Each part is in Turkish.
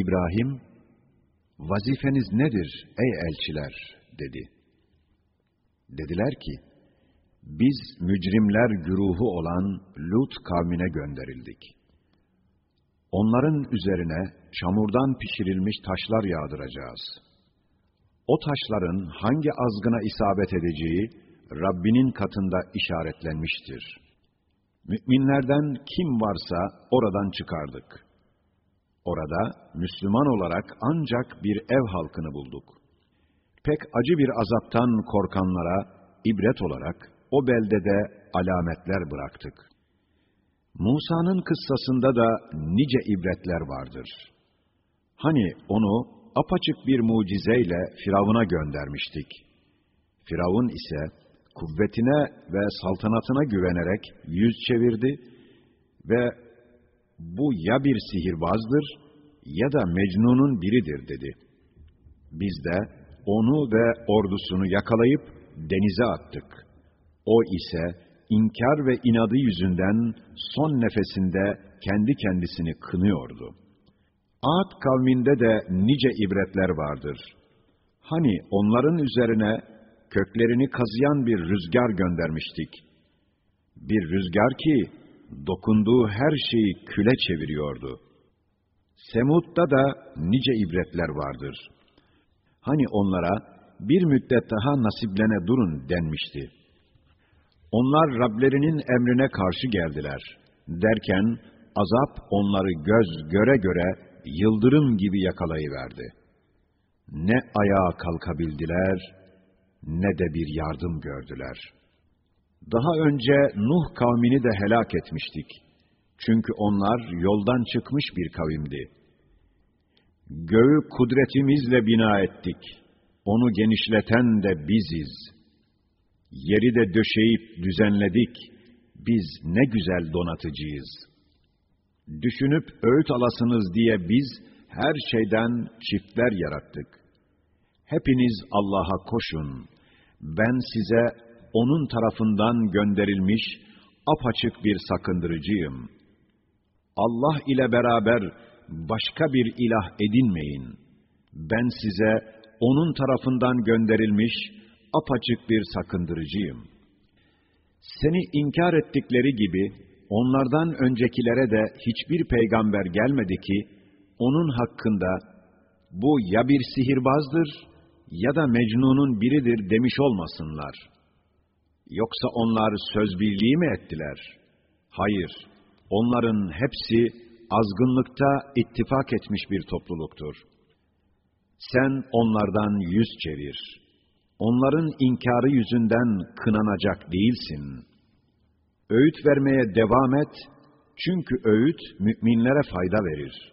İbrahim, vazifeniz nedir ey elçiler dedi. Dediler ki, biz mücrimler güruhu olan Lut kavmine gönderildik. Onların üzerine çamurdan pişirilmiş taşlar yağdıracağız. O taşların hangi azgına isabet edeceği Rabbinin katında işaretlenmiştir. Müminlerden kim varsa oradan çıkardık. Orada Müslüman olarak ancak bir ev halkını bulduk. Pek acı bir azaptan korkanlara ibret olarak o beldede alametler bıraktık. Musa'nın kıssasında da nice ibretler vardır. Hani onu apaçık bir mucizeyle Firavun'a göndermiştik. Firavun ise kuvvetine ve saltanatına güvenerek yüz çevirdi ve bu ya bir sihirbazdır ya da Mecnun'un biridir dedi. Biz de onu ve ordusunu yakalayıp denize attık. O ise inkar ve inadı yüzünden son nefesinde kendi kendisini kınıyordu. Ad kavminde de nice ibretler vardır. Hani onların üzerine köklerini kazıyan bir rüzgar göndermiştik. Bir rüzgar ki dokunduğu her şeyi küle çeviriyordu. Semud'da da nice ibretler vardır. Hani onlara bir müddet daha nasiplene durun denmişti. Onlar Rablerinin emrine karşı geldiler. Derken azap onları göz göre göre yıldırım gibi yakalayıverdi. Ne ayağa kalkabildiler, ne de bir yardım gördüler. Daha önce Nuh kavmini de helak etmiştik. Çünkü onlar yoldan çıkmış bir kavimdi. Göğü kudretimizle bina ettik. Onu genişleten de biziz. Yeri de döşeyip düzenledik. Biz ne güzel donatıcıyız. Düşünüp öğüt alasınız diye biz her şeyden çiftler yarattık. Hepiniz Allah'a koşun. Ben size onun tarafından gönderilmiş apaçık bir sakındırıcıyım. Allah ile beraber başka bir ilah edinmeyin. Ben size onun tarafından gönderilmiş apaçık bir sakındırıcıyım. Seni inkar ettikleri gibi onlardan öncekilere de hiçbir peygamber gelmedi ki onun hakkında bu ya bir sihirbazdır ya da Mecnun'un biridir demiş olmasınlar. Yoksa onlar söz birliği mi ettiler? Hayır, onların hepsi azgınlıkta ittifak etmiş bir topluluktur. Sen onlardan yüz çevir. Onların inkarı yüzünden kınanacak değilsin. Öğüt vermeye devam et, çünkü öğüt müminlere fayda verir.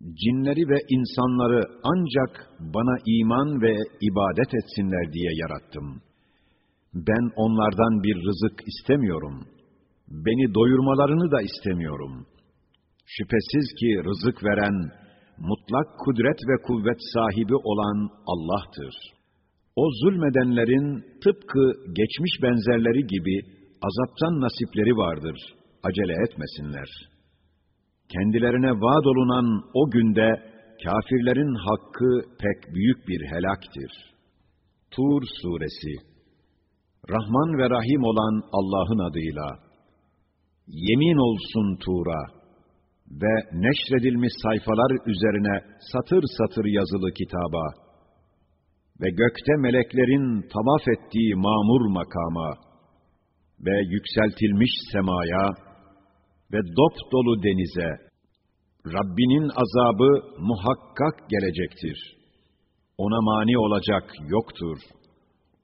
Cinleri ve insanları ancak bana iman ve ibadet etsinler diye yarattım. Ben onlardan bir rızık istemiyorum. Beni doyurmalarını da istemiyorum.'' Şüphesiz ki rızık veren, mutlak kudret ve kuvvet sahibi olan Allah'tır. O zulmedenlerin tıpkı geçmiş benzerleri gibi azaptan nasipleri vardır. Acele etmesinler. Kendilerine vaad olunan o günde kafirlerin hakkı pek büyük bir helaktir. Tur Suresi Rahman ve Rahim olan Allah'ın adıyla Yemin olsun Tur'a ve neşredilmiş sayfalar üzerine satır satır yazılı kitaba ve gökte meleklerin tavaf ettiği mamur makama ve yükseltilmiş semaya ve dop dolu denize Rabbinin azabı muhakkak gelecektir. Ona mani olacak yoktur.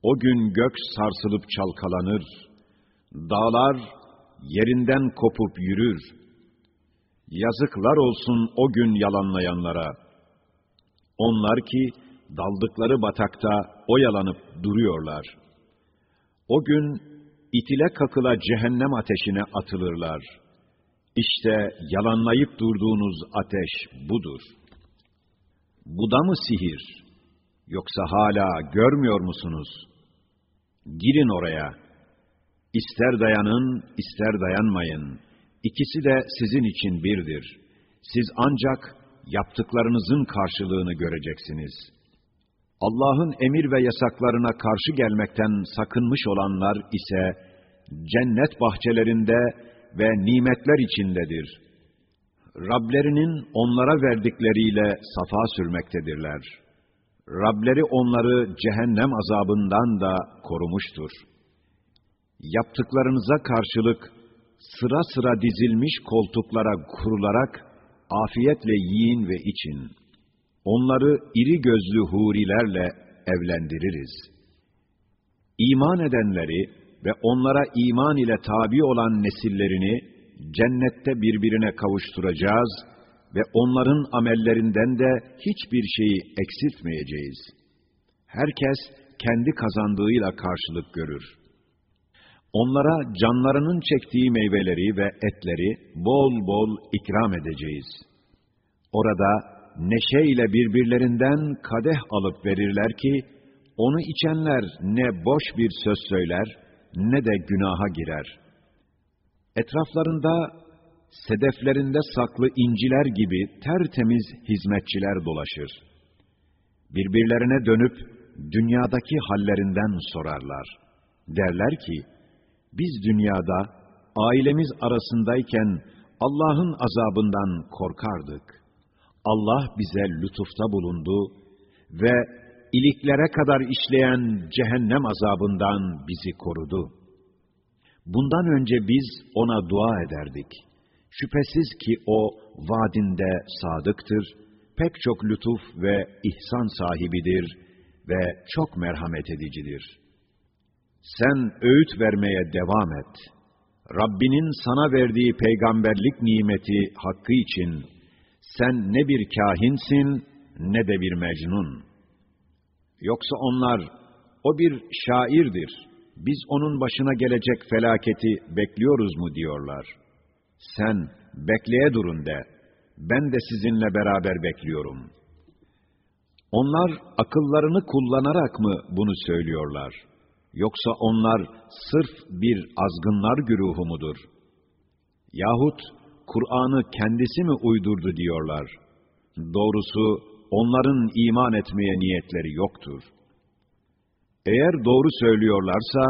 O gün gök sarsılıp çalkalanır. Dağlar yerinden kopup yürür Yazıklar olsun o gün yalanlayanlara. Onlar ki daldıkları batakta oyalanıp duruyorlar. O gün itile kakıla cehennem ateşine atılırlar. İşte yalanlayıp durduğunuz ateş budur. Bu da mı sihir? Yoksa hala görmüyor musunuz? Girin oraya. İster dayanın, ister dayanmayın.'' İkisi de sizin için birdir. Siz ancak yaptıklarınızın karşılığını göreceksiniz. Allah'ın emir ve yasaklarına karşı gelmekten sakınmış olanlar ise cennet bahçelerinde ve nimetler içindedir. Rablerinin onlara verdikleriyle safa sürmektedirler. Rableri onları cehennem azabından da korumuştur. Yaptıklarınıza karşılık sıra sıra dizilmiş koltuklara kurularak afiyetle yiyin ve için. Onları iri gözlü hurilerle evlendiririz. İman edenleri ve onlara iman ile tabi olan nesillerini cennette birbirine kavuşturacağız ve onların amellerinden de hiçbir şeyi eksiltmeyeceğiz. Herkes kendi kazandığıyla karşılık görür. Onlara canlarının çektiği meyveleri ve etleri bol bol ikram edeceğiz. Orada neşeyle birbirlerinden kadeh alıp verirler ki, onu içenler ne boş bir söz söyler, ne de günaha girer. Etraflarında, sedeflerinde saklı inciler gibi tertemiz hizmetçiler dolaşır. Birbirlerine dönüp, dünyadaki hallerinden sorarlar. Derler ki, biz dünyada ailemiz arasındayken Allah'ın azabından korkardık. Allah bize lütufta bulundu ve iliklere kadar işleyen cehennem azabından bizi korudu. Bundan önce biz ona dua ederdik. Şüphesiz ki o vaadinde sadıktır, pek çok lütuf ve ihsan sahibidir ve çok merhamet edicidir.'' Sen öğüt vermeye devam et. Rabbinin sana verdiği peygamberlik nimeti hakkı için sen ne bir kahinsin ne de bir mecnun. Yoksa onlar o bir şairdir. Biz onun başına gelecek felaketi bekliyoruz mu diyorlar. Sen bekleye durun de. Ben de sizinle beraber bekliyorum. Onlar akıllarını kullanarak mı bunu söylüyorlar?' Yoksa onlar sırf bir azgınlar güruhu mudur? Yahut Kur'an'ı kendisi mi uydurdu diyorlar. Doğrusu onların iman etmeye niyetleri yoktur. Eğer doğru söylüyorlarsa,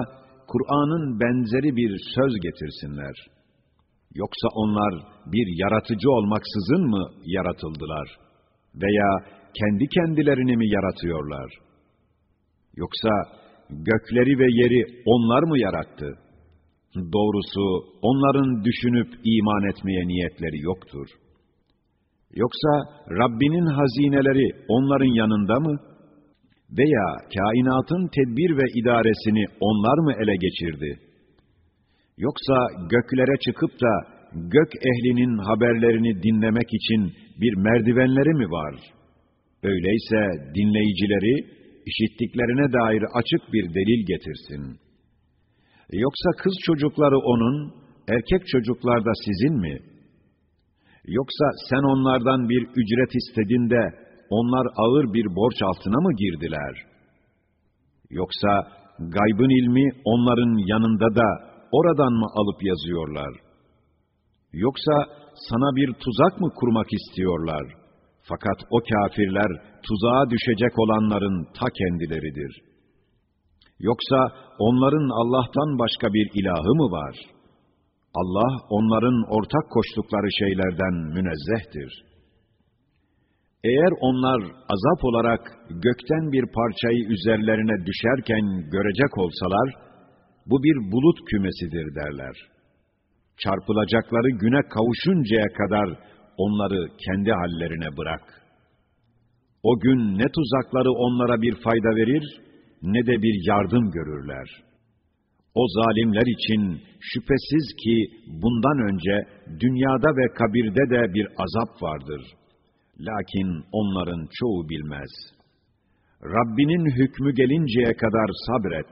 Kur'an'ın benzeri bir söz getirsinler. Yoksa onlar bir yaratıcı olmaksızın mı yaratıldılar? Veya kendi kendilerini mi yaratıyorlar? Yoksa gökleri ve yeri onlar mı yarattı? Doğrusu onların düşünüp iman etmeye niyetleri yoktur. Yoksa Rabbinin hazineleri onların yanında mı? Veya kainatın tedbir ve idaresini onlar mı ele geçirdi? Yoksa göklere çıkıp da gök ehlinin haberlerini dinlemek için bir merdivenleri mi var? Öyleyse dinleyicileri işittiklerine dair açık bir delil getirsin. Yoksa kız çocukları onun, erkek çocuklar da sizin mi? Yoksa sen onlardan bir ücret istedin de, onlar ağır bir borç altına mı girdiler? Yoksa gaybın ilmi onların yanında da oradan mı alıp yazıyorlar? Yoksa sana bir tuzak mı kurmak istiyorlar?'' Fakat o kafirler tuzağa düşecek olanların ta kendileridir. Yoksa onların Allah'tan başka bir ilahı mı var? Allah onların ortak koştukları şeylerden münezzehtir. Eğer onlar azap olarak gökten bir parçayı üzerlerine düşerken görecek olsalar, bu bir bulut kümesidir derler. Çarpılacakları güne kavuşuncaya kadar onları kendi hallerine bırak. O gün ne tuzakları onlara bir fayda verir, ne de bir yardım görürler. O zalimler için şüphesiz ki bundan önce dünyada ve kabirde de bir azap vardır. Lakin onların çoğu bilmez. Rabbinin hükmü gelinceye kadar sabret.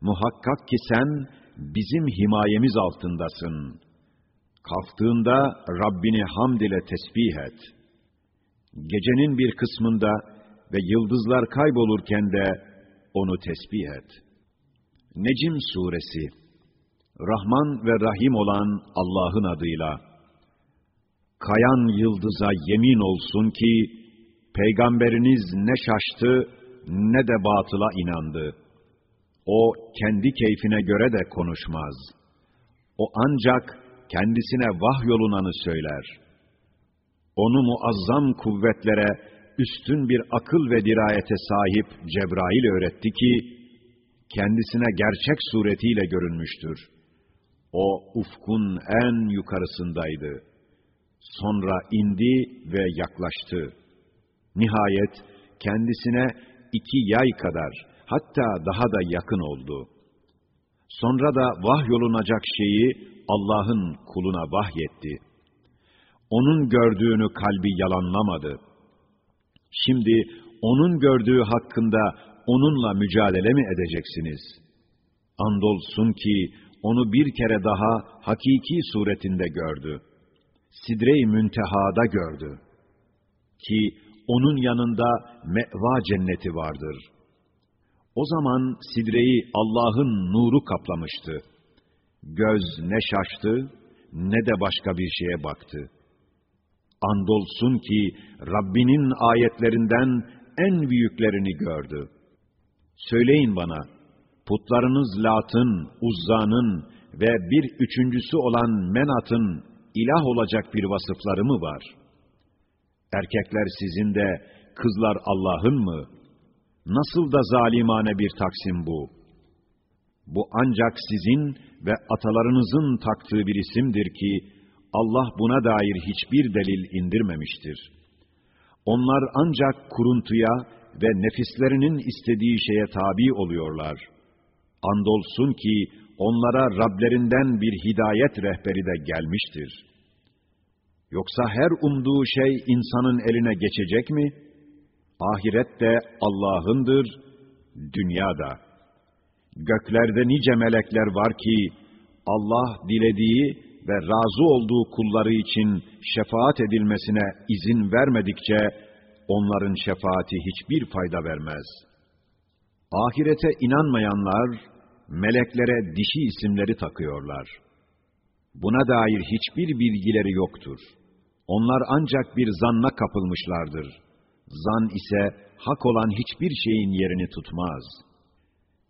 Muhakkak ki sen bizim himayemiz altındasın.'' Kalktığında Rabbini hamd ile tesbih et. Gecenin bir kısmında ve yıldızlar kaybolurken de onu tesbih et. Necim Suresi Rahman ve Rahim olan Allah'ın adıyla kayan yıldıza yemin olsun ki, Peygamberiniz ne şaştı, ne de batıla inandı. O, kendi keyfine göre de konuşmaz. O ancak kendisine vahyolunanı söyler. Onu muazzam kuvvetlere, üstün bir akıl ve dirayete sahip Cebrail öğretti ki, kendisine gerçek suretiyle görünmüştür. O ufkun en yukarısındaydı. Sonra indi ve yaklaştı. Nihayet kendisine iki yay kadar, hatta daha da yakın oldu. Sonra da vahyolunacak şeyi Allah'ın kuluna vahyetti. Onun gördüğünü kalbi yalanlamadı. Şimdi onun gördüğü hakkında onunla mücadele mi edeceksiniz? Andolsun ki onu bir kere daha hakiki suretinde gördü. Sidre-i Münteha'da gördü. Ki onun yanında meva cenneti vardır. O zaman sidreyi Allah'ın nuru kaplamıştı. Göz ne şaştı ne de başka bir şeye baktı. Andolsun ki Rabbinin ayetlerinden en büyüklerini gördü. Söyleyin bana, putlarınız Lat'ın, Uzza'nın ve bir üçüncüsü olan Menat'ın ilah olacak bir vasıfları mı var? Erkekler sizin de, kızlar Allah'ın mı? Nasıl da zalimane bir taksim bu? Bu ancak sizin ve atalarınızın taktığı bir isimdir ki, Allah buna dair hiçbir delil indirmemiştir. Onlar ancak kuruntuya ve nefislerinin istediği şeye tabi oluyorlar. Andolsun ki onlara Rablerinden bir hidayet rehberi de gelmiştir. Yoksa her umduğu şey insanın eline geçecek mi? Ahiret de Allah'ındır, dünya da. Göklerde nice melekler var ki, Allah dilediği ve razı olduğu kulları için şefaat edilmesine izin vermedikçe, onların şefaati hiçbir fayda vermez. Ahirete inanmayanlar, meleklere dişi isimleri takıyorlar. Buna dair hiçbir bilgileri yoktur. Onlar ancak bir zanna kapılmışlardır. Zan ise hak olan hiçbir şeyin yerini tutmaz.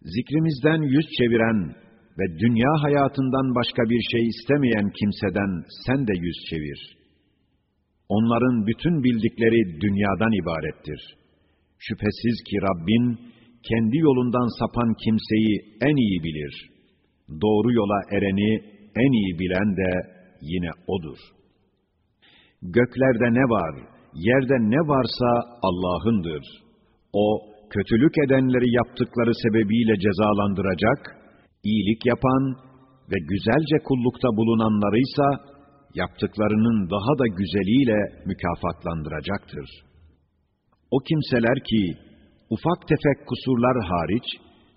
Zikrimizden yüz çeviren ve dünya hayatından başka bir şey istemeyen kimseden sen de yüz çevir. Onların bütün bildikleri dünyadan ibarettir. Şüphesiz ki Rabbin, kendi yolundan sapan kimseyi en iyi bilir. Doğru yola ereni en iyi bilen de yine O'dur. Göklerde ne var, yerde ne varsa Allah'ındır. O, kötülük edenleri yaptıkları sebebiyle cezalandıracak, iyilik yapan ve güzelce kullukta bulunanları ise yaptıklarının daha da güzeliyle mükafatlandıracaktır. O kimseler ki ufak tefek kusurlar hariç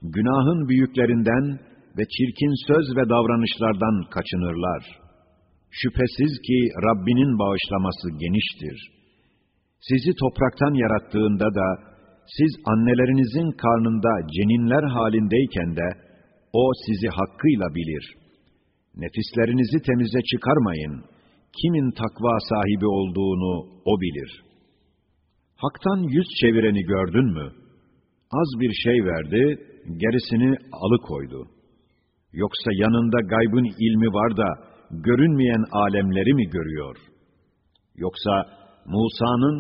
günahın büyüklerinden ve çirkin söz ve davranışlardan kaçınırlar. Şüphesiz ki Rabbinin bağışlaması geniştir. Sizi topraktan yarattığında da siz annelerinizin karnında ceninler halindeyken de o sizi hakkıyla bilir. Nefislerinizi temize çıkarmayın. Kimin takva sahibi olduğunu o bilir. Hak'tan yüz çevireni gördün mü? Az bir şey verdi, gerisini alıkoydu. Yoksa yanında gaybın ilmi var da, görünmeyen alemleri mi görüyor? Yoksa Musa'nın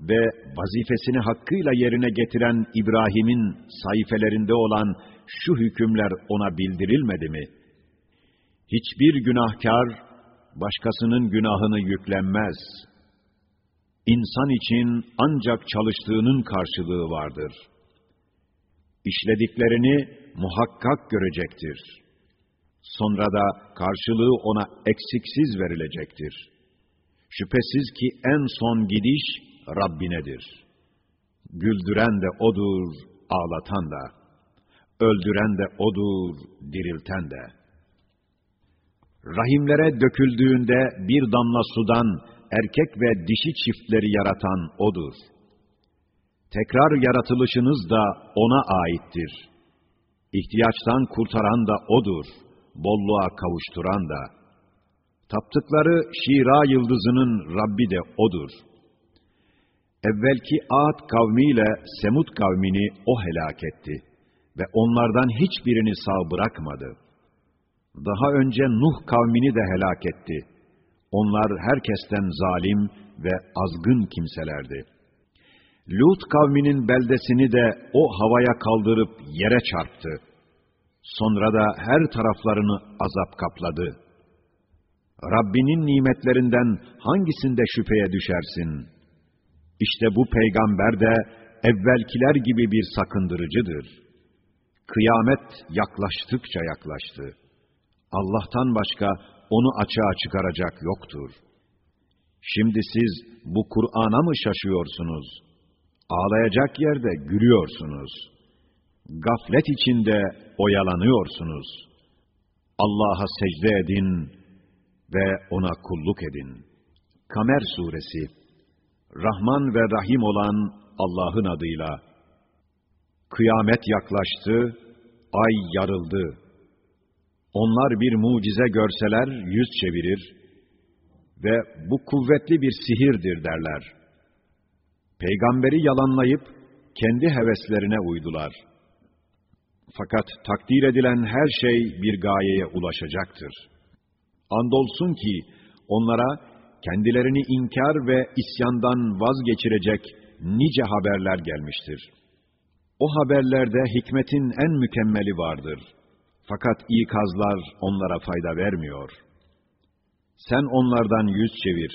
ve vazifesini hakkıyla yerine getiren İbrahim'in sayfelerinde olan şu hükümler ona bildirilmedi mi? Hiçbir günahkar, başkasının günahını yüklenmez. İnsan için ancak çalıştığının karşılığı vardır. İşlediklerini muhakkak görecektir. Sonra da karşılığı ona eksiksiz verilecektir. Şüphesiz ki en son gidiş Rabbinedir. Güldüren de O'dur, ağlatan da. Öldüren de O'dur, dirilten de. Rahimlere döküldüğünde bir damla sudan erkek ve dişi çiftleri yaratan O'dur. Tekrar yaratılışınız da O'na aittir. İhtiyaçtan kurtaran da O'dur, bolluğa kavuşturan da. Taptıkları Şira yıldızının Rabbi de O'dur. Evvelki Ad kavmiyle Semud kavmini O helak etti ve onlardan hiçbirini sağ bırakmadı. Daha önce Nuh kavmini de helak etti. Onlar herkesten zalim ve azgın kimselerdi. Lut kavminin beldesini de o havaya kaldırıp yere çarptı. Sonra da her taraflarını azap kapladı. Rabbinin nimetlerinden hangisinde şüpheye düşersin? İşte bu peygamber de evvelkiler gibi bir sakındırıcıdır. Kıyamet yaklaştıkça yaklaştı. Allah'tan başka onu açığa çıkaracak yoktur. Şimdi siz bu Kur'an'a mı şaşıyorsunuz? Ağlayacak yerde gülüyorsunuz. Gaflet içinde oyalanıyorsunuz. Allah'a secde edin ve ona kulluk edin. Kamer Suresi Rahman ve Rahim olan Allah'ın adıyla Kıyamet yaklaştı, ay yarıldı. Onlar bir mucize görseler yüz çevirir ve bu kuvvetli bir sihirdir derler. Peygamberi yalanlayıp kendi heveslerine uydular. Fakat takdir edilen her şey bir gayeye ulaşacaktır. Andolsun ki onlara kendilerini inkar ve isyandan vazgeçirecek nice haberler gelmiştir. O haberlerde hikmetin en mükemmeli vardır. Fakat ikazlar onlara fayda vermiyor. Sen onlardan yüz çevir.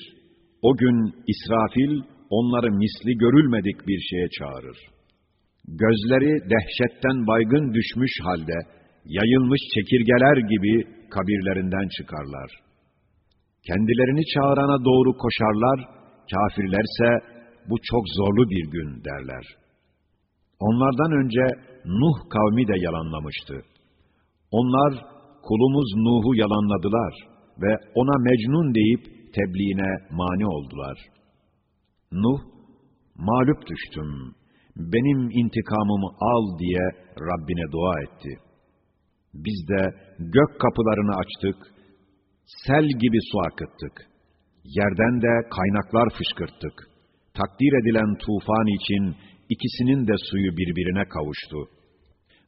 O gün İsrafil onları misli görülmedik bir şeye çağırır. Gözleri dehşetten baygın düşmüş halde, yayılmış çekirgeler gibi kabirlerinden çıkarlar. Kendilerini çağırana doğru koşarlar, kafirlerse bu çok zorlu bir gün derler. Onlardan önce Nuh kavmi de yalanlamıştı. Onlar kulumuz Nuh'u yalanladılar ve ona Mecnun deyip tebliğine mani oldular. Nuh, mağlup düştüm, benim intikamımı al diye Rabbine dua etti. Biz de gök kapılarını açtık, sel gibi su akıttık. Yerden de kaynaklar fışkırttık. Takdir edilen tufan için ikisinin de suyu birbirine kavuştu.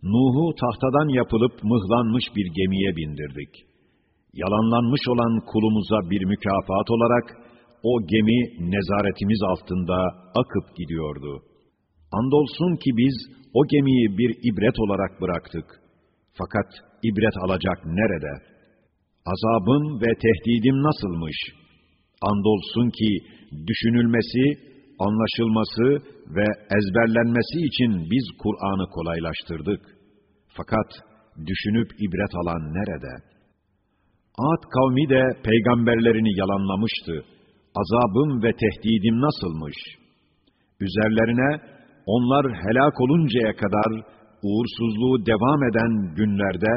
Nuh'u tahtadan yapılıp mıhlanmış bir gemiye bindirdik. Yalanlanmış olan kulumuza bir mükafat olarak o gemi nezaretimiz altında akıp gidiyordu. Andolsun ki biz o gemiyi bir ibret olarak bıraktık. Fakat ibret alacak nerede? azabım ve tehdidim nasılmış? Andolsun ki düşünülmesi, anlaşılması ve ezberlenmesi için biz Kur'an'ı kolaylaştırdık. Fakat düşünüp ibret alan nerede? Ad kavmi de peygamberlerini yalanlamıştı. Azabım ve tehdidim nasılmış? Üzerlerine onlar helak oluncaya kadar uğursuzluğu devam eden günlerde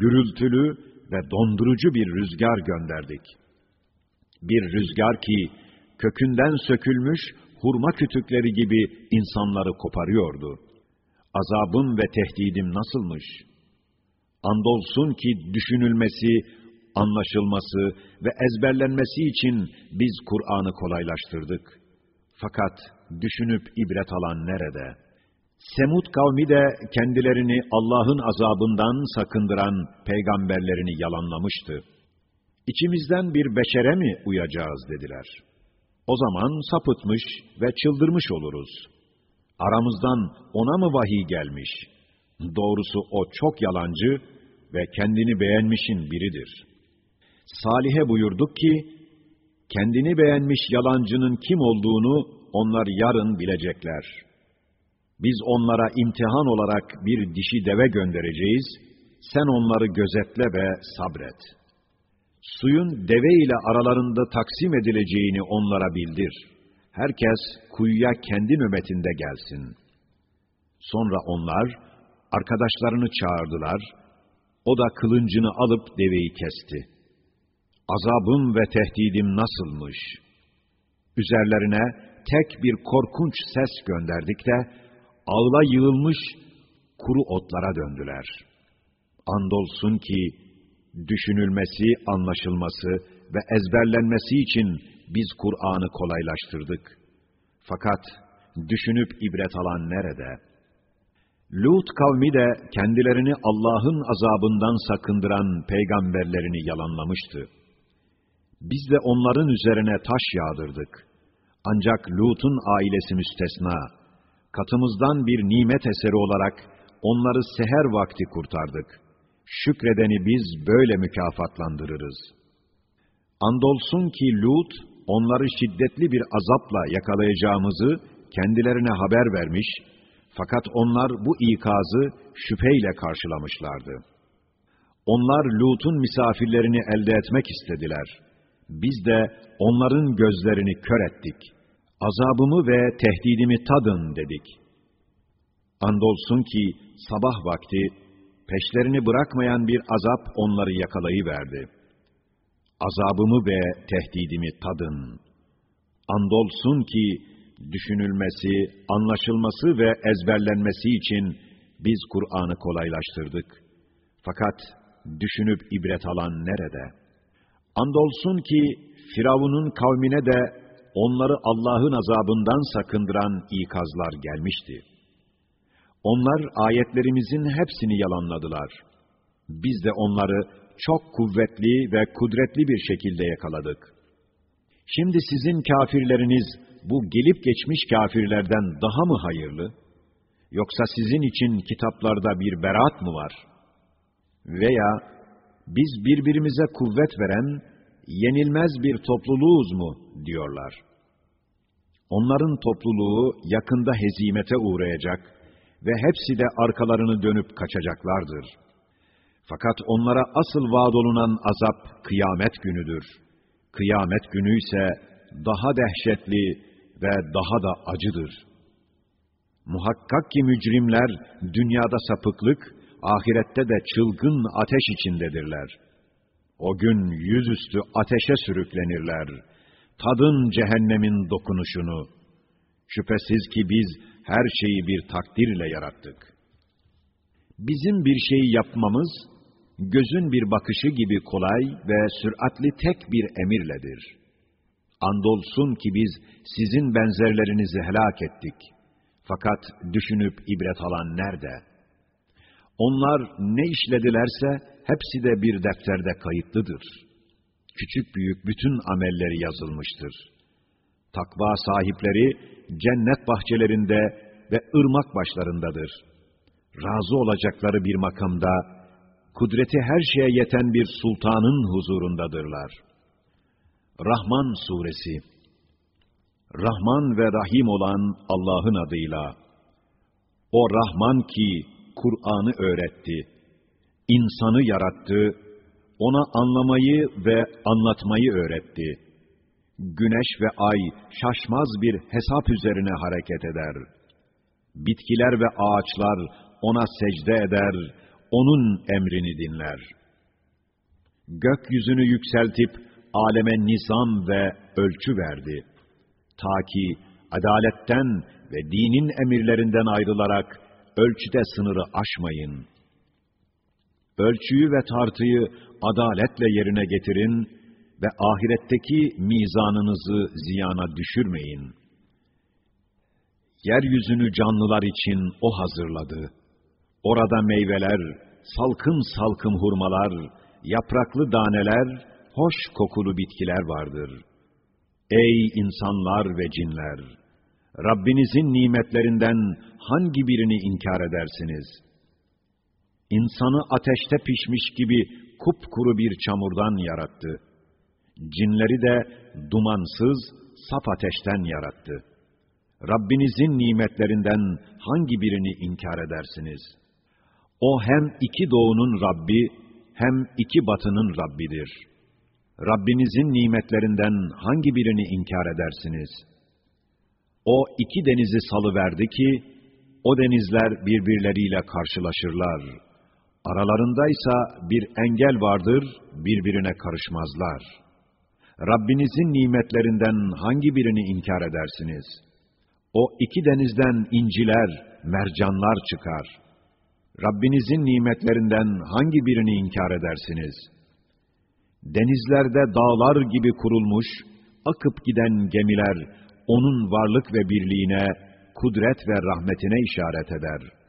gürültülü ve dondurucu bir rüzgar gönderdik. Bir rüzgar ki kökünden sökülmüş hurma kütükleri gibi insanları koparıyordu. Azabım ve tehdidim nasılmış? Andolsun ki düşünülmesi, anlaşılması ve ezberlenmesi için biz Kur'an'ı kolaylaştırdık. Fakat düşünüp ibret alan nerede?'' Semud kavmi de kendilerini Allah'ın azabından sakındıran peygamberlerini yalanlamıştı. İçimizden bir beşere mi uyacağız dediler. O zaman sapıtmış ve çıldırmış oluruz. Aramızdan ona mı vahiy gelmiş? Doğrusu o çok yalancı ve kendini beğenmişin biridir. Salih'e buyurduk ki, kendini beğenmiş yalancının kim olduğunu onlar yarın bilecekler.'' Biz onlara imtihan olarak bir dişi deve göndereceğiz, sen onları gözetle ve sabret. Suyun deve ile aralarında taksim edileceğini onlara bildir. Herkes kuyuya kendi nöbetinde gelsin. Sonra onlar arkadaşlarını çağırdılar, o da kılıncını alıp deveyi kesti. Azabım ve tehdidim nasılmış? Üzerlerine tek bir korkunç ses gönderdik de, ağla yığılmış kuru otlara döndüler. Andolsun ki düşünülmesi, anlaşılması ve ezberlenmesi için biz Kur'an'ı kolaylaştırdık. Fakat düşünüp ibret alan nerede? Lut kavmi de kendilerini Allah'ın azabından sakındıran peygamberlerini yalanlamıştı. Biz de onların üzerine taş yağdırdık. Ancak Lut'un ailesi müstesna. Katımızdan bir nimet eseri olarak onları seher vakti kurtardık. Şükredeni biz böyle mükafatlandırırız. Andolsun ki Lut, onları şiddetli bir azapla yakalayacağımızı kendilerine haber vermiş, fakat onlar bu ikazı şüpheyle karşılamışlardı. Onlar Lut'un misafirlerini elde etmek istediler. Biz de onların gözlerini kör ettik. Azabımı ve tehdidimi tadın dedik. Andolsun ki sabah vakti peşlerini bırakmayan bir azap onları yakalayıverdi. Azabımı ve tehdidimi tadın. Andolsun ki düşünülmesi, anlaşılması ve ezberlenmesi için biz Kur'an'ı kolaylaştırdık. Fakat düşünüp ibret alan nerede? Andolsun ki Firavun'un kavmine de onları Allah'ın azabından sakındıran ikazlar gelmişti. Onlar ayetlerimizin hepsini yalanladılar. Biz de onları çok kuvvetli ve kudretli bir şekilde yakaladık. Şimdi sizin kafirleriniz bu gelip geçmiş kafirlerden daha mı hayırlı? Yoksa sizin için kitaplarda bir beraat mı var? Veya biz birbirimize kuvvet veren, yenilmez bir topluluğuz mu diyorlar. Onların topluluğu yakında hezimete uğrayacak ve hepsi de arkalarını dönüp kaçacaklardır. Fakat onlara asıl vaad olunan azap kıyamet günüdür. Kıyamet günü ise daha dehşetli ve daha da acıdır. Muhakkak ki mücrimler dünyada sapıklık, ahirette de çılgın ateş içindedirler. O gün yüzüstü ateşe sürüklenirler. Tadın cehennemin dokunuşunu. Şüphesiz ki biz her şeyi bir takdirle yarattık. Bizim bir şeyi yapmamız, gözün bir bakışı gibi kolay ve süratli tek bir emirledir. Andolsun ki biz sizin benzerlerinizi helak ettik. Fakat düşünüp ibret alan nerede? Onlar ne işledilerse hepsi de bir defterde kayıtlıdır. Küçük büyük bütün amelleri yazılmıştır. Takva sahipleri cennet bahçelerinde ve ırmak başlarındadır. Razı olacakları bir makamda, kudreti her şeye yeten bir sultanın huzurundadırlar. Rahman Suresi Rahman ve Rahim olan Allah'ın adıyla. O Rahman ki Kur'an'ı öğretti, insanı yarattı, ona anlamayı ve anlatmayı öğretti. Güneş ve ay şaşmaz bir hesap üzerine hareket eder. Bitkiler ve ağaçlar ona secde eder, onun emrini dinler. Gökyüzünü yükseltip aleme nizam ve ölçü verdi. Ta ki adaletten ve dinin emirlerinden ayrılarak ölçüde sınırı aşmayın. Ölçüyü ve tartıyı adaletle yerine getirin ve ahiretteki mizanınızı ziyana düşürmeyin. Yeryüzünü canlılar için O hazırladı. Orada meyveler, salkım salkım hurmalar, yapraklı daneler, hoş kokulu bitkiler vardır. Ey insanlar ve cinler! Rabbinizin nimetlerinden hangi birini inkar edersiniz? İnsanı ateşte pişmiş gibi kupkuru bir çamurdan yarattı. Cinleri de dumansız, saf ateşten yarattı. Rabbinizin nimetlerinden hangi birini inkar edersiniz? O hem iki doğunun Rabbi, hem iki batının Rabbidir. Rabbinizin nimetlerinden hangi birini inkar edersiniz? O iki denizi salıverdi ki, o denizler birbirleriyle karşılaşırlar. Aralarındaysa bir engel vardır, birbirine karışmazlar. Rabbinizin nimetlerinden hangi birini inkar edersiniz? O iki denizden inciler, mercanlar çıkar. Rabbinizin nimetlerinden hangi birini inkar edersiniz? Denizlerde dağlar gibi kurulmuş, akıp giden gemiler, onun varlık ve birliğine, kudret ve rahmetine işaret eder.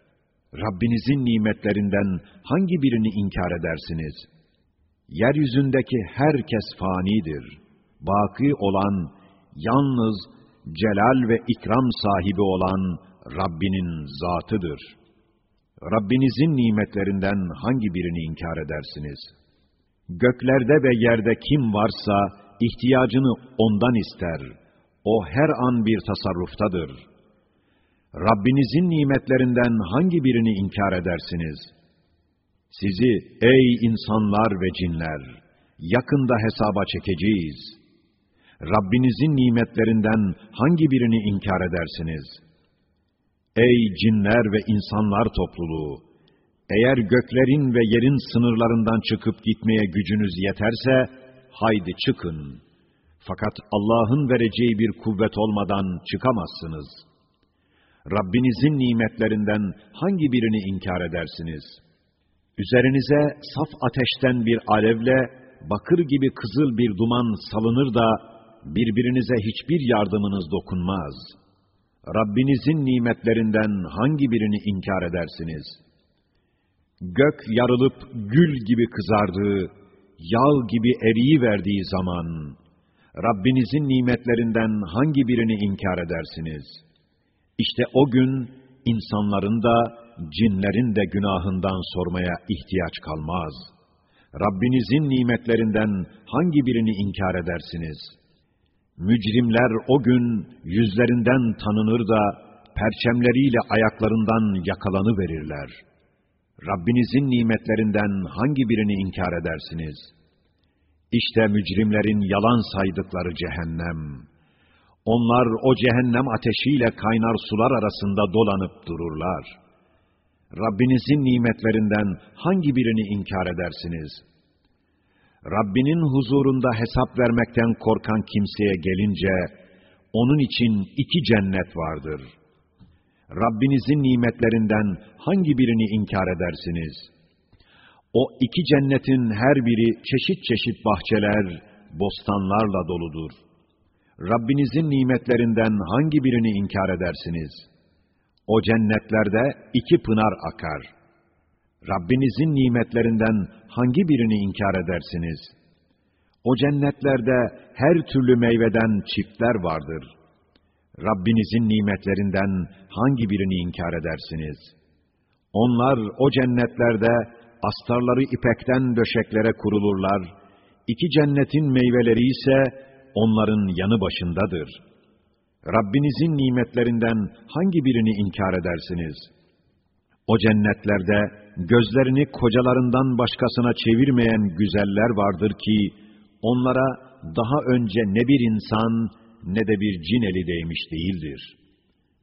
Rabbinizin nimetlerinden hangi birini inkar edersiniz? Yeryüzündeki herkes fanidir. Baki olan, yalnız celal ve ikram sahibi olan Rabbinin zatıdır. Rabbinizin nimetlerinden hangi birini inkar edersiniz? Göklerde ve yerde kim varsa ihtiyacını ondan ister. O her an bir tasarruftadır. Rabbinizin nimetlerinden hangi birini inkar edersiniz? Sizi ey insanlar ve cinler, yakında hesaba çekeceğiz. Rabbinizin nimetlerinden hangi birini inkar edersiniz? Ey cinler ve insanlar topluluğu! Eğer göklerin ve yerin sınırlarından çıkıp gitmeye gücünüz yeterse, haydi çıkın. Fakat Allah'ın vereceği bir kuvvet olmadan çıkamazsınız. Rabbinizin nimetlerinden hangi birini inkar edersiniz? Üzerinize saf ateşten bir alevle, bakır gibi kızıl bir duman salınır da, birbirinize hiçbir yardımınız dokunmaz. Rabbinizin nimetlerinden hangi birini inkar edersiniz? Gök yarılıp gül gibi kızardığı, yağ gibi eriyi verdiği zaman, Rabbinizin nimetlerinden hangi birini inkar edersiniz? İşte o gün, insanların da, cinlerin de günahından sormaya ihtiyaç kalmaz. Rabbinizin nimetlerinden hangi birini inkar edersiniz?' Mücrimler o gün yüzlerinden tanınır da perçemleriyle ayaklarından yakalanı verirler. Rabbinizin nimetlerinden hangi birini inkar edersiniz? İşte mücrimlerin yalan saydıkları cehennem. Onlar o cehennem ateşiyle kaynar sular arasında dolanıp dururlar. Rabbinizin nimetlerinden hangi birini inkar edersiniz?'' Rabbinin huzurunda hesap vermekten korkan kimseye gelince, onun için iki cennet vardır. Rabbinizin nimetlerinden hangi birini inkar edersiniz? O iki cennetin her biri çeşit çeşit bahçeler, bostanlarla doludur. Rabbinizin nimetlerinden hangi birini inkar edersiniz? O cennetlerde iki pınar akar. Rabbinizin nimetlerinden hangi birini inkar edersiniz? O cennetlerde her türlü meyveden çiftler vardır. Rabbinizin nimetlerinden hangi birini inkar edersiniz? Onlar o cennetlerde astarları ipekten döşeklere kurulurlar. İki cennetin meyveleri ise onların yanı başındadır. Rabbinizin nimetlerinden hangi birini inkar edersiniz? O cennetlerde gözlerini kocalarından başkasına çevirmeyen güzeller vardır ki, onlara daha önce ne bir insan ne de bir cin eli değmiş değildir.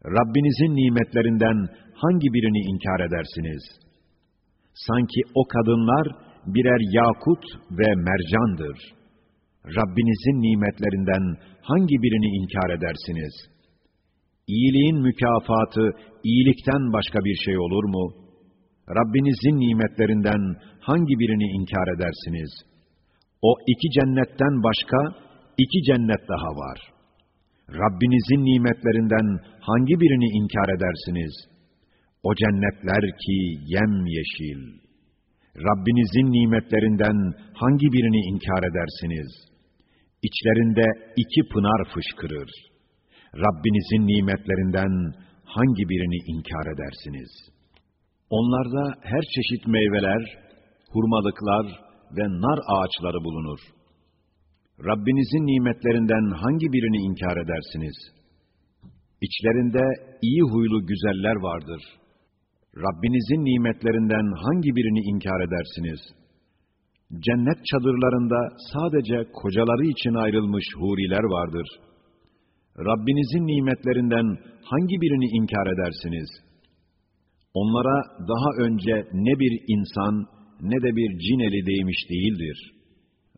Rabbinizin nimetlerinden hangi birini inkar edersiniz? Sanki o kadınlar birer yakut ve mercandır. Rabbinizin nimetlerinden hangi birini inkar edersiniz? İyiliğin mükafatı iyilikten başka bir şey olur mu?' Rabbinizin nimetlerinden hangi birini inkar edersiniz? O iki cennetten başka iki cennet daha var. Rabbinizin nimetlerinden hangi birini inkar edersiniz? O cennetler ki yem yeşil. Rabbinizin nimetlerinden hangi birini inkar edersiniz? İçlerinde iki pınar fışkırır. Rabbinizin nimetlerinden hangi birini inkar edersiniz?'' Onlarda her çeşit meyveler, hurmalıklar ve nar ağaçları bulunur. Rabbinizin nimetlerinden hangi birini inkar edersiniz? İçlerinde iyi huylu güzeller vardır. Rabbinizin nimetlerinden hangi birini inkar edersiniz? Cennet çadırlarında sadece kocaları için ayrılmış huriler vardır. Rabbinizin nimetlerinden hangi birini inkar edersiniz?'' Onlara daha önce ne bir insan ne de bir cin eli değmiş değildir.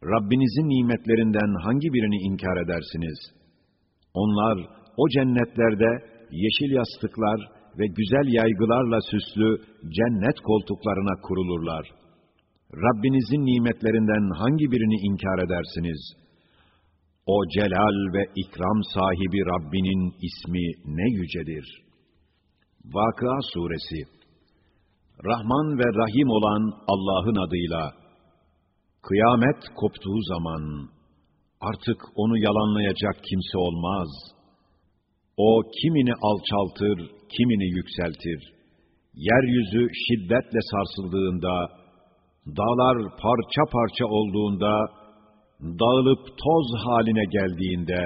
Rabbinizin nimetlerinden hangi birini inkar edersiniz? Onlar o cennetlerde yeşil yastıklar ve güzel yaygılarla süslü cennet koltuklarına kurulurlar. Rabbinizin nimetlerinden hangi birini inkar edersiniz? O celal ve ikram sahibi Rabbinin ismi ne yücedir. Vakıa Suresi Rahman ve Rahim olan Allah'ın adıyla, kıyamet koptuğu zaman, artık onu yalanlayacak kimse olmaz. O kimini alçaltır, kimini yükseltir. Yeryüzü şiddetle sarsıldığında, dağlar parça parça olduğunda, dağılıp toz haline geldiğinde,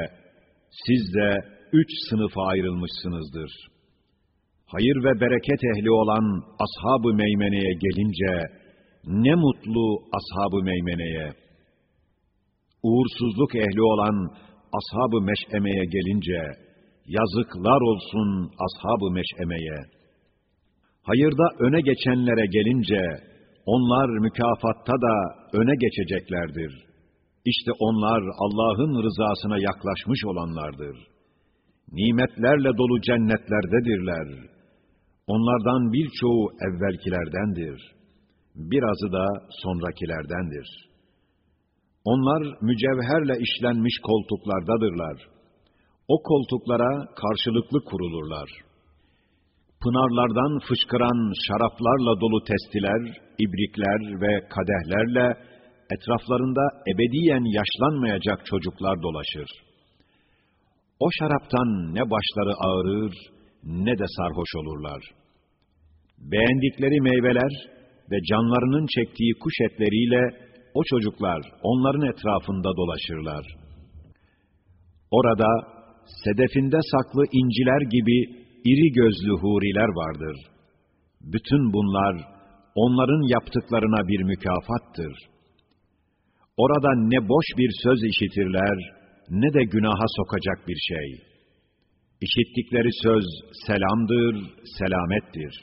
siz de üç sınıfa ayrılmışsınızdır. Hayır ve bereket ehli olan ashab-ı meymeneye gelince, ne mutlu ashab-ı meymeneye. Uğursuzluk ehli olan ashab-ı meşemeye gelince, yazıklar olsun ashab-ı meşemeye. Hayırda öne geçenlere gelince, onlar mükafatta da öne geçeceklerdir. İşte onlar Allah'ın rızasına yaklaşmış olanlardır. Nimetlerle dolu cennetlerdedirler. Onlardan birçoğu evvelkilerdendir. Birazı da sonrakilerdendir. Onlar mücevherle işlenmiş koltuklardadırlar. O koltuklara karşılıklı kurulurlar. Pınarlardan fışkıran şaraplarla dolu testiler, ibrikler ve kadehlerle etraflarında ebediyen yaşlanmayacak çocuklar dolaşır. O şaraptan ne başları ağrır, ne de sarhoş olurlar. Beğendikleri meyveler ve canlarının çektiği kuş etleriyle o çocuklar onların etrafında dolaşırlar. Orada sedefinde saklı inciler gibi iri gözlü huriler vardır. Bütün bunlar onların yaptıklarına bir mükafattır. Orada ne boş bir söz işitirler, ne de günaha sokacak bir şey. İşittikleri söz selamdır, selamettir.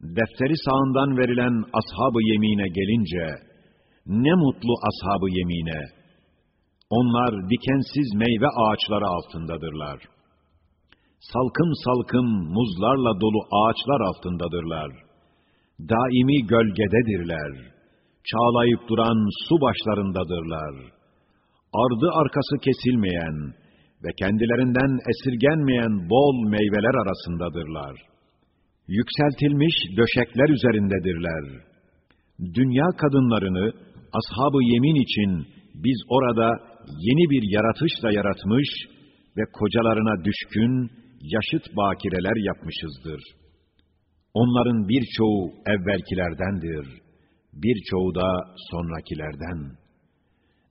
Defteri sağından verilen ashab-ı yemine gelince, ne mutlu ashab-ı yemine. Onlar dikensiz meyve ağaçları altındadırlar. Salkım salkım muzlarla dolu ağaçlar altındadırlar. Daimi gölgededirler. Çağlayıp duran su başlarındadırlar. Ardı arkası kesilmeyen, ve kendilerinden esirgenmeyen bol meyveler arasındadırlar. Yükseltilmiş döşekler üzerindedirler. Dünya kadınlarını ashab-ı yemin için biz orada yeni bir yaratışla yaratmış ve kocalarına düşkün, yaşıt bakireler yapmışızdır. Onların birçoğu evvelkilerdendir, birçoğu da sonrakilerden.''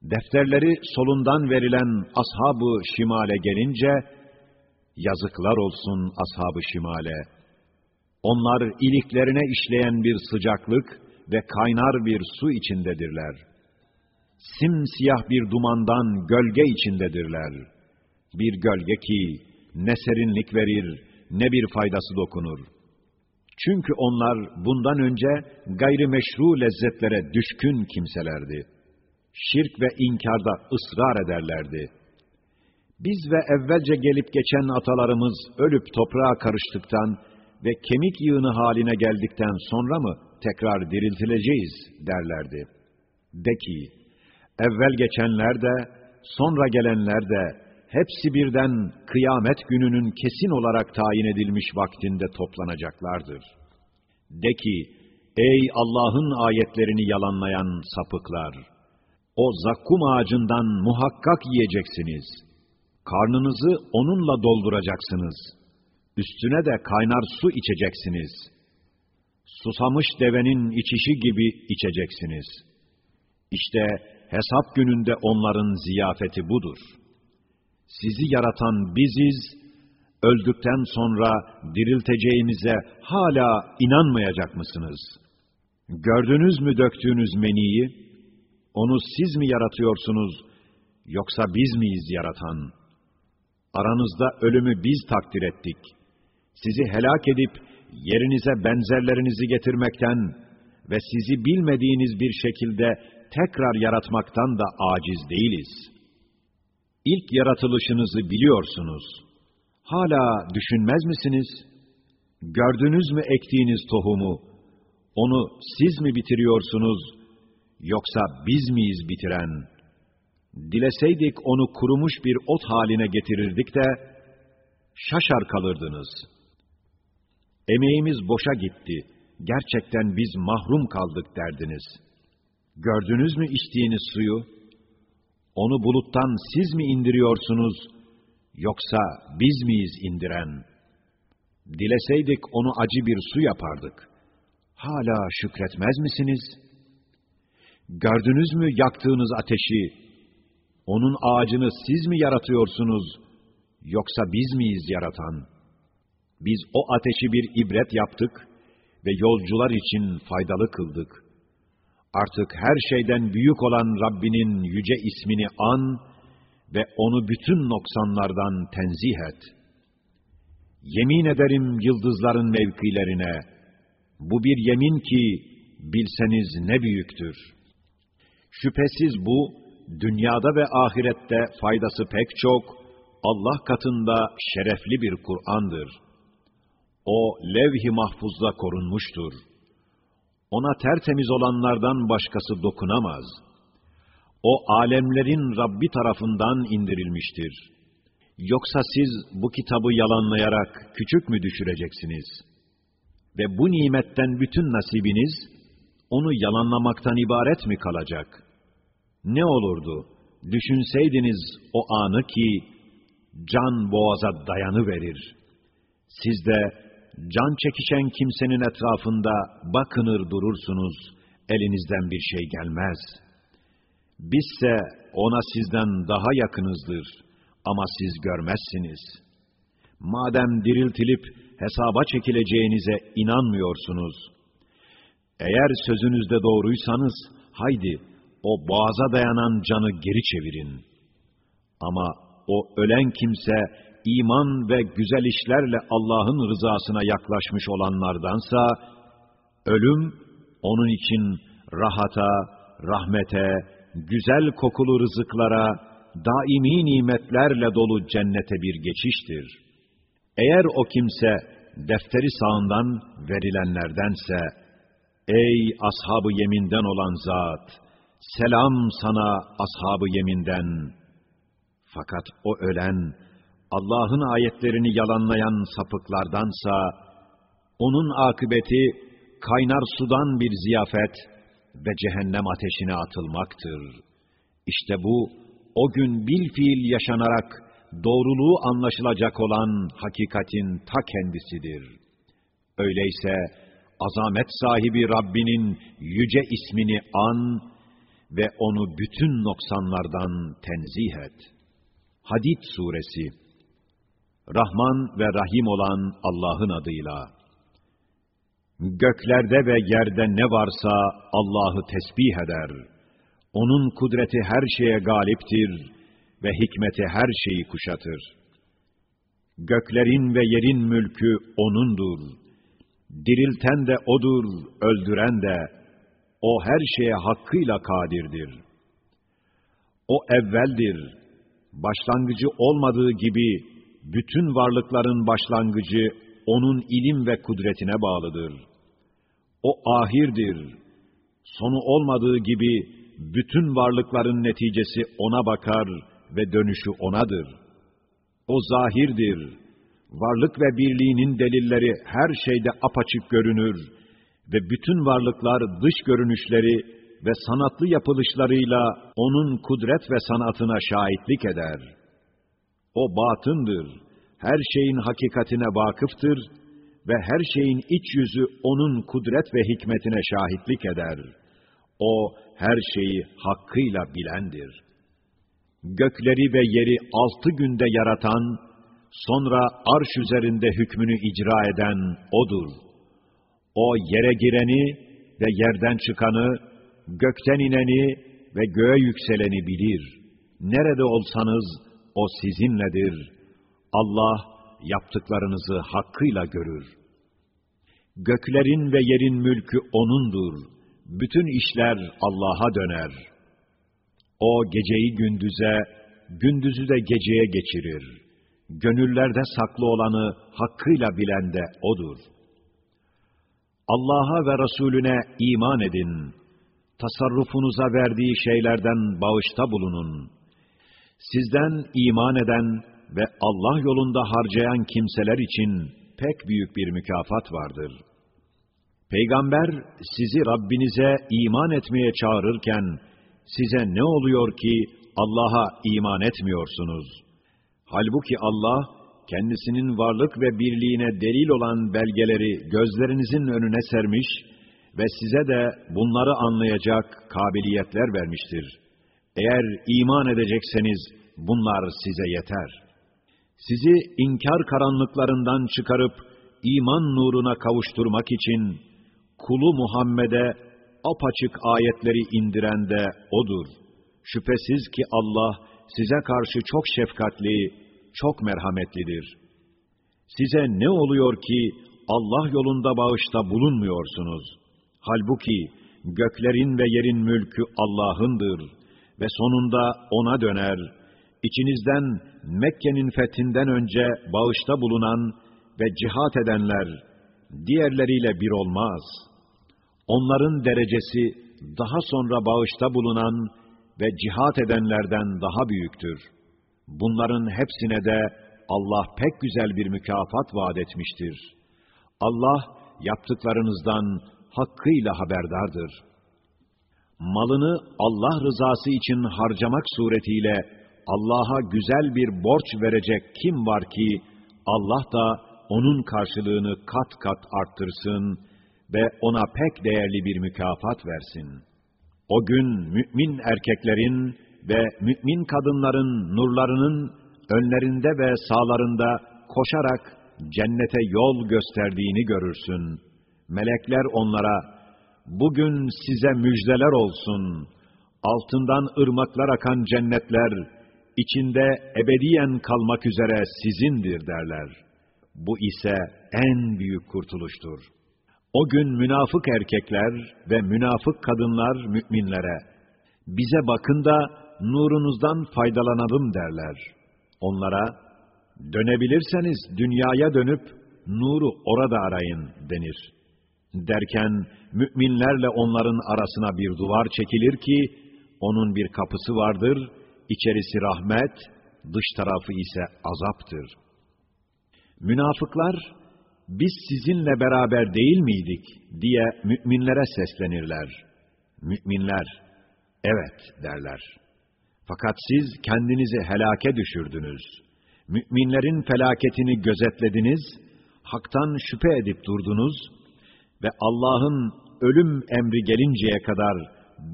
defterleri solundan verilen ashab-ı şimale gelince, yazıklar olsun ashab-ı şimale. Onlar iliklerine işleyen bir sıcaklık ve kaynar bir su içindedirler. Simsiyah bir dumandan gölge içindedirler. Bir gölge ki ne serinlik verir, ne bir faydası dokunur. Çünkü onlar bundan önce gayrimeşru lezzetlere düşkün kimselerdi.'' şirk ve inkarda ısrar ederlerdi. Biz ve evvelce gelip geçen atalarımız ölüp toprağa karıştıktan ve kemik yığını haline geldikten sonra mı tekrar diriltileceğiz derlerdi. De ki, evvel geçenler de, sonra gelenler de, hepsi birden kıyamet gününün kesin olarak tayin edilmiş vaktinde toplanacaklardır. De ki, ey Allah'ın ayetlerini yalanlayan sapıklar! o zakkum ağacından muhakkak yiyeceksiniz. Karnınızı onunla dolduracaksınız. Üstüne de kaynar su içeceksiniz. Susamış devenin içişi gibi içeceksiniz. İşte hesap gününde onların ziyafeti budur. Sizi yaratan biziz, öldükten sonra dirilteceğimize hala inanmayacak mısınız? Gördünüz mü döktüğünüz meniyi? Onu siz mi yaratıyorsunuz, yoksa biz miyiz yaratan? Aranızda ölümü biz takdir ettik. Sizi helak edip, yerinize benzerlerinizi getirmekten ve sizi bilmediğiniz bir şekilde tekrar yaratmaktan da aciz değiliz. İlk yaratılışınızı biliyorsunuz. Hala düşünmez misiniz? Gördünüz mü ektiğiniz tohumu? Onu siz mi bitiriyorsunuz, Yoksa biz miyiz bitiren? Dileseydik onu kurumuş bir ot haline getirirdik de, şaşar kalırdınız. Emeğimiz boşa gitti, gerçekten biz mahrum kaldık derdiniz. Gördünüz mü içtiğiniz suyu? Onu buluttan siz mi indiriyorsunuz, yoksa biz miyiz indiren? Dileseydik onu acı bir su yapardık. Hala şükretmez misiniz? Gördünüz mü yaktığınız ateşi? Onun ağacını siz mi yaratıyorsunuz, yoksa biz miyiz yaratan? Biz o ateşi bir ibret yaptık ve yolcular için faydalı kıldık. Artık her şeyden büyük olan Rabbinin yüce ismini an ve onu bütün noksanlardan tenzih et. Yemin ederim yıldızların mevkilerine, bu bir yemin ki bilseniz ne büyüktür. Şüphesiz bu, dünyada ve ahirette faydası pek çok, Allah katında şerefli bir Kur'an'dır. O levh-i mahfuzda korunmuştur. Ona tertemiz olanlardan başkası dokunamaz. O alemlerin Rabbi tarafından indirilmiştir. Yoksa siz bu kitabı yalanlayarak küçük mü düşüreceksiniz? Ve bu nimetten bütün nasibiniz, onu yalanlamaktan ibaret mi kalacak?'' Ne olurdu, düşünseydiniz o anı ki, can boğaza dayanı verir. Siz de, can çekişen kimsenin etrafında bakınır durursunuz, elinizden bir şey gelmez. Bizse ona sizden daha yakınızdır ama siz görmezsiniz. Madem diriltilip hesaba çekileceğinize inanmıyorsunuz, eğer sözünüzde doğruysanız, haydi, o boğaza dayanan canı geri çevirin. Ama o ölen kimse, iman ve güzel işlerle Allah'ın rızasına yaklaşmış olanlardansa, ölüm, onun için rahata, rahmete, güzel kokulu rızıklara, daimi nimetlerle dolu cennete bir geçiştir. Eğer o kimse, defteri sağından verilenlerdense, ey ashabı yeminden olan zat, Selam sana ashabı yeminden. Fakat o ölen, Allah'ın ayetlerini yalanlayan sapıklardansa, onun akıbeti kaynar sudan bir ziyafet ve cehennem ateşine atılmaktır. İşte bu, o gün bil fiil yaşanarak doğruluğu anlaşılacak olan hakikatin ta kendisidir. Öyleyse, azamet sahibi Rabbinin yüce ismini an ve onu bütün noksanlardan tenzih et. Hadid suresi Rahman ve Rahim olan Allah'ın adıyla Göklerde ve yerde ne varsa Allah'ı tesbih eder. Onun kudreti her şeye galiptir ve hikmeti her şeyi kuşatır. Göklerin ve yerin mülkü O'nundur. Dirilten de O'dur, öldüren de, o her şeye hakkıyla kadirdir. O evveldir. Başlangıcı olmadığı gibi bütün varlıkların başlangıcı onun ilim ve kudretine bağlıdır. O ahirdir. Sonu olmadığı gibi bütün varlıkların neticesi ona bakar ve dönüşü onadır. O zahirdir. Varlık ve birliğinin delilleri her şeyde apaçık görünür ve bütün varlıklar dış görünüşleri ve sanatlı yapılışlarıyla onun kudret ve sanatına şahitlik eder. O batındır, her şeyin hakikatine vakıftır ve her şeyin iç yüzü onun kudret ve hikmetine şahitlik eder. O her şeyi hakkıyla bilendir. Gökleri ve yeri altı günde yaratan, sonra arş üzerinde hükmünü icra eden O'dur.'' O yere gireni ve yerden çıkanı, gökten ineni ve göğe yükseleni bilir. Nerede olsanız o sizinledir. Allah yaptıklarınızı hakkıyla görür. Göklerin ve yerin mülkü O'nundur. Bütün işler Allah'a döner. O geceyi gündüze, gündüzü de geceye geçirir. Gönüllerde saklı olanı hakkıyla bilen de O'dur.'' Allah'a ve Resulüne iman edin. tasarrufunuza verdiği şeylerden bağışta bulunun. Sizden iman eden ve Allah yolunda harcayan kimseler için pek büyük bir mükafat vardır. Peygamber sizi Rabbinize iman etmeye çağırırken, size ne oluyor ki Allah'a iman etmiyorsunuz? Halbuki Allah, kendisinin varlık ve birliğine delil olan belgeleri gözlerinizin önüne sermiş ve size de bunları anlayacak kabiliyetler vermiştir. Eğer iman edecekseniz bunlar size yeter. Sizi inkar karanlıklarından çıkarıp iman nuruna kavuşturmak için kulu Muhammed'e apaçık ayetleri indiren de O'dur. Şüphesiz ki Allah size karşı çok şefkatli, çok merhametlidir. Size ne oluyor ki Allah yolunda bağışta bulunmuyorsunuz? Halbuki göklerin ve yerin mülkü Allah'ındır ve sonunda O'na döner. İçinizden Mekke'nin fethinden önce bağışta bulunan ve cihat edenler diğerleriyle bir olmaz. Onların derecesi daha sonra bağışta bulunan ve cihat edenlerden daha büyüktür. Bunların hepsine de Allah pek güzel bir mükafat vaat etmiştir. Allah yaptıklarınızdan hakkıyla haberdardır. Malını Allah rızası için harcamak suretiyle Allah'a güzel bir borç verecek kim var ki Allah da onun karşılığını kat kat arttırsın ve ona pek değerli bir mükafat versin. O gün mümin erkeklerin ve mümin kadınların nurlarının önlerinde ve sağlarında koşarak cennete yol gösterdiğini görürsün. Melekler onlara, bugün size müjdeler olsun, altından ırmaklar akan cennetler, içinde ebediyen kalmak üzere sizindir derler. Bu ise en büyük kurtuluştur. O gün münafık erkekler ve münafık kadınlar müminlere, bize bakın da nurunuzdan faydalanalım derler. Onlara, dönebilirseniz dünyaya dönüp nuru orada arayın denir. Derken müminlerle onların arasına bir duvar çekilir ki, onun bir kapısı vardır, içerisi rahmet, dış tarafı ise azaptır. Münafıklar, biz sizinle beraber değil miydik diye müminlere seslenirler. Müminler, evet derler. Fakat siz kendinizi helake düşürdünüz. Müminlerin felaketini gözetlediniz, haktan şüphe edip durdunuz ve Allah'ın ölüm emri gelinceye kadar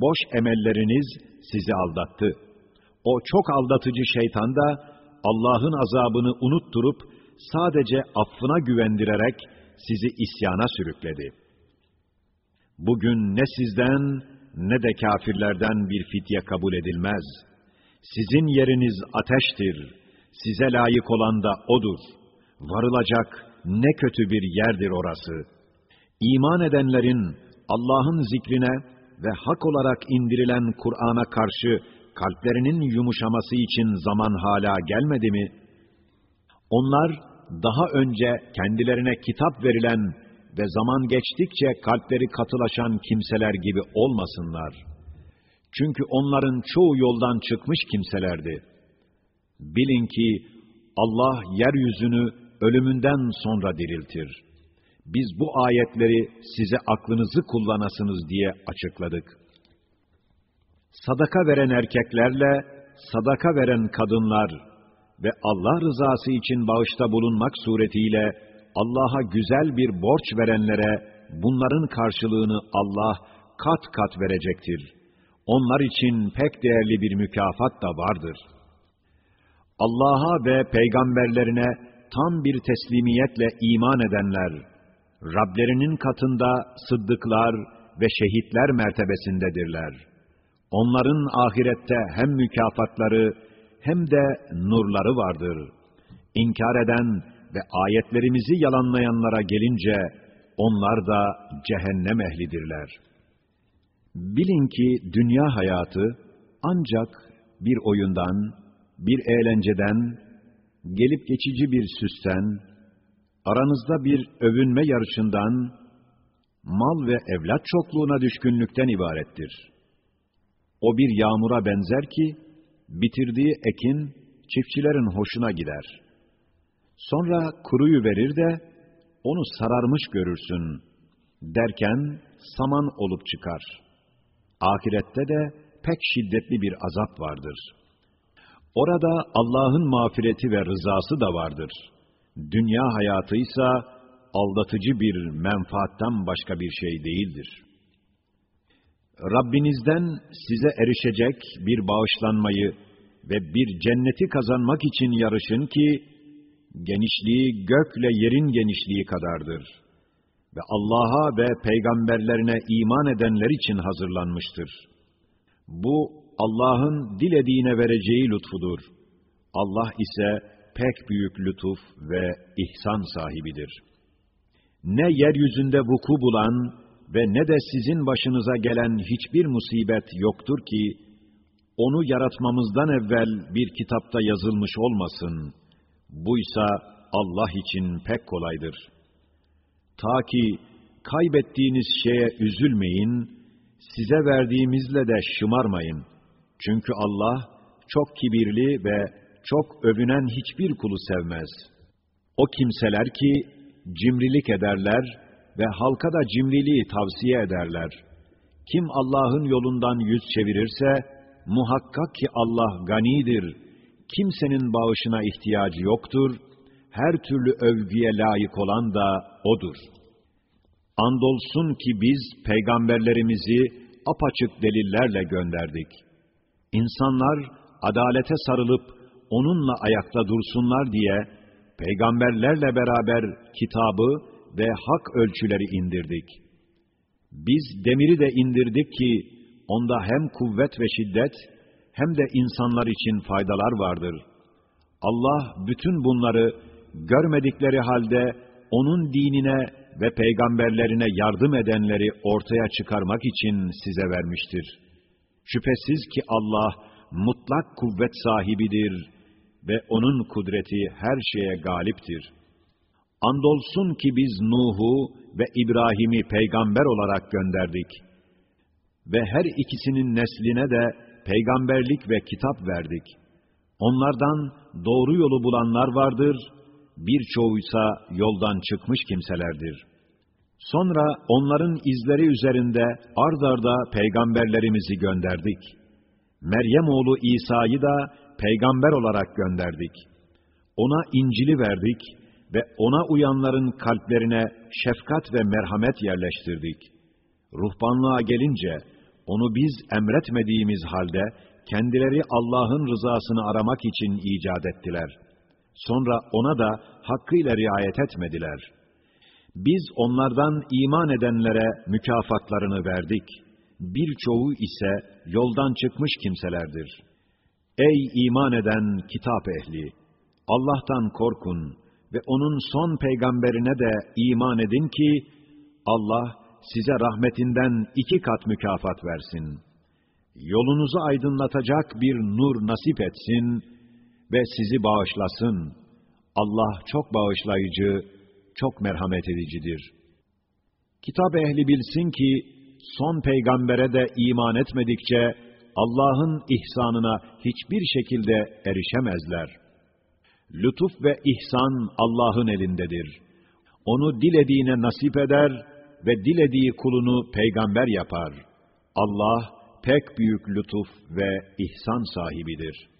boş emelleriniz sizi aldattı. O çok aldatıcı şeytan da Allah'ın azabını unutturup sadece affına güvendirerek sizi isyana sürükledi. Bugün ne sizden ne de kafirlerden bir fitye kabul edilmez. Sizin yeriniz ateştir. Size layık olan da odur. Varılacak ne kötü bir yerdir orası. İman edenlerin Allah'ın zikrine ve hak olarak indirilen Kur'an'a karşı kalplerinin yumuşaması için zaman hala gelmedi mi? Onlar daha önce kendilerine kitap verilen ve zaman geçtikçe kalpleri katılaşan kimseler gibi olmasınlar. Çünkü onların çoğu yoldan çıkmış kimselerdi. Bilin ki Allah yeryüzünü ölümünden sonra diriltir. Biz bu ayetleri size aklınızı kullanasınız diye açıkladık. Sadaka veren erkeklerle sadaka veren kadınlar ve Allah rızası için bağışta bulunmak suretiyle Allah'a güzel bir borç verenlere bunların karşılığını Allah kat kat verecektir. Onlar için pek değerli bir mükafat da vardır. Allah'a ve peygamberlerine tam bir teslimiyetle iman edenler, Rablerinin katında sıddıklar ve şehitler mertebesindedirler. Onların ahirette hem mükafatları hem de nurları vardır. İnkar eden ve ayetlerimizi yalanlayanlara gelince, onlar da cehennem ehlidirler. Bilin ki dünya hayatı ancak bir oyundan, bir eğlenceden, gelip geçici bir süsten, aranızda bir övünme yarışından, mal ve evlat çokluğuna düşkünlükten ibarettir. O bir yağmura benzer ki, bitirdiği ekin çiftçilerin hoşuna gider. Sonra kuruyu verir de, onu sararmış görürsün. Derken saman olup çıkar. Ahirette de pek şiddetli bir azap vardır. Orada Allah'ın mağfireti ve rızası da vardır. Dünya hayatıysa aldatıcı bir menfaattan başka bir şey değildir. Rabbinizden size erişecek bir bağışlanmayı ve bir cenneti kazanmak için yarışın ki, genişliği gökle yerin genişliği kadardır. Ve Allah'a ve peygamberlerine iman edenler için hazırlanmıştır. Bu, Allah'ın dilediğine vereceği lütfudur. Allah ise pek büyük lütuf ve ihsan sahibidir. Ne yeryüzünde vuku bulan ve ne de sizin başınıza gelen hiçbir musibet yoktur ki, onu yaratmamızdan evvel bir kitapta yazılmış olmasın. Buysa Allah için pek kolaydır. Ta ki kaybettiğiniz şeye üzülmeyin, size verdiğimizle de şımarmayın. Çünkü Allah çok kibirli ve çok övünen hiçbir kulu sevmez. O kimseler ki cimrilik ederler ve halka da cimriliği tavsiye ederler. Kim Allah'ın yolundan yüz çevirirse, muhakkak ki Allah ganidir. Kimsenin bağışına ihtiyacı yoktur. Her türlü övgüye layık olan da O'dur. Andolsun ki biz peygamberlerimizi apaçık delillerle gönderdik. İnsanlar adalete sarılıp onunla ayakta dursunlar diye peygamberlerle beraber kitabı ve hak ölçüleri indirdik. Biz demiri de indirdik ki onda hem kuvvet ve şiddet hem de insanlar için faydalar vardır. Allah bütün bunları görmedikleri halde onun dinine ve peygamberlerine yardım edenleri ortaya çıkarmak için size vermiştir. Şüphesiz ki Allah mutlak kuvvet sahibidir ve onun kudreti her şeye galiptir. Andolsun ki biz Nuh'u ve İbrahim'i peygamber olarak gönderdik. Ve her ikisinin nesline de peygamberlik ve kitap verdik. Onlardan doğru yolu bulanlar vardır, birçoğuysa yoldan çıkmış kimselerdir. Sonra onların izleri üzerinde ard arda peygamberlerimizi gönderdik. Meryem oğlu İsa'yı da peygamber olarak gönderdik. Ona İncil'i verdik ve ona uyanların kalplerine şefkat ve merhamet yerleştirdik. Ruhbanlığa gelince, onu biz emretmediğimiz halde, kendileri Allah'ın rızasını aramak için icat ettiler. Sonra ona da hakkıyla riayet etmediler. Biz onlardan iman edenlere mükafatlarını verdik. Birçoğu ise yoldan çıkmış kimselerdir. Ey iman eden kitap ehli! Allah'tan korkun ve onun son peygamberine de iman edin ki, Allah size rahmetinden iki kat mükafat versin. Yolunuzu aydınlatacak bir nur nasip etsin ve sizi bağışlasın. Allah çok bağışlayıcı, çok merhamet edicidir. Kitap ehli bilsin ki, son peygambere de iman etmedikçe, Allah'ın ihsanına hiçbir şekilde erişemezler. Lütuf ve ihsan Allah'ın elindedir. Onu dilediğine nasip eder ve dilediği kulunu peygamber yapar. Allah pek büyük lütuf ve ihsan sahibidir.''